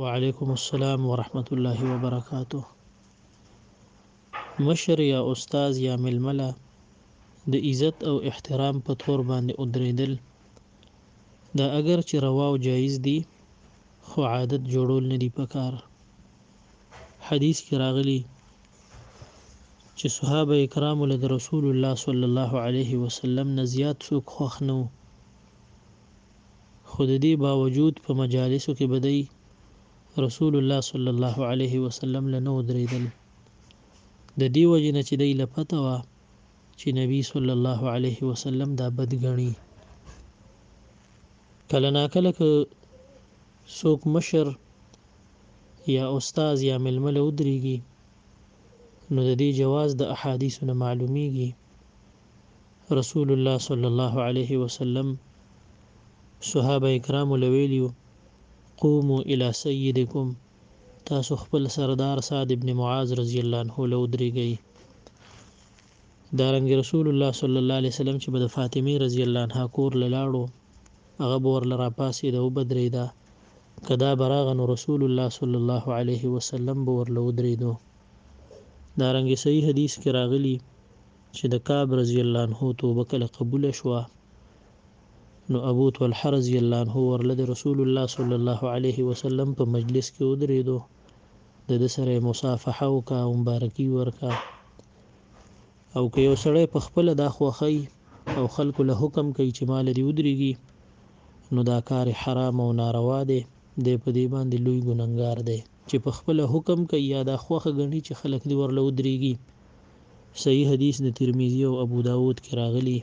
وعلیکم السلام ورحمت الله وبرکاته مشر یا استاد یا ململه د عزت او احترام په تور باندې ودرېدل دا اگر چې روا او جایز دي خو عادت جوړول نه دي پکار حدیث کې راغلی چې صحابه کرام له رسول الله صلی الله علیه وسلم نه زیات څوک خوښ نه خو د دې باوجود په مجالسو کې به دی رسول الله صلی الله علیه وسلم له نه ودرېدل د دې وجې نه چې دی له پته وه چې نبی صلی الله علیه وسلم دا بد ګڼي کله ناکله که څوک مشر یا استاد یا ململ ودرېږي نو د دې جواز د احادیثو نه معلومیږي رسول الله صلی الله علیه وسلم صحابه کرامو له ویلي وو، قومو الی سیدکم، تاسو خپل سردار سعد بن معاذ رضی الله عنه له ودرېږئ. دارنګه رسول الله صلی الله علیه وسلم چې به د فاطمې رضی الله عنها کور له لاړو، هغه به ورله راپاڅېده او ودرېده، که دا به راغه نو رسول الله صلی الله علیه وسلم به ورله ودرېدو. دارنګه صحیح حدیث کې راغلي، چې د کعب رضی الله عنه توبه کله قبوله شوه نو ابو طلحه رضی الله عنه ورله د رسول الله صلی الله علیه وسلم په مجلس کې ودرېدو د ده سره یې مصافحه وکړه او مبارکي ورکړه او که یو سړی په خپله دا خوښوي او خلکو له حکم کوي چې مال دې ودرېږي نو دا کار حرام او ناروا دی دی په دې باندې لوی ګننګار دی چې په خپل حکم کوي یا دا خوخه غني چې خلک دی ورله ودرېږي صحیح حدیث د ترمذي او ابو داود کې راغلي،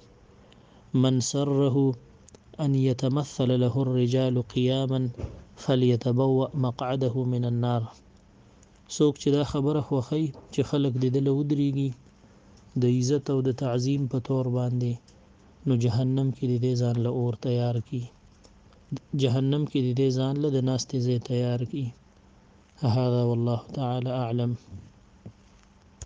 من سره ان یتمثل له الرجال قیاما فلیتبوأ مقعده من النار، څوک چې دا خبره خوښوي چې خلک د ده له ودریږي د عزت او د تعظیم په طور باندې نو جهنم کې د دی ځان له اور تیار کړي، جهنم کې د دی ځان له د ناستې ځای تیار کړي. هذا والله تعالی اعلم.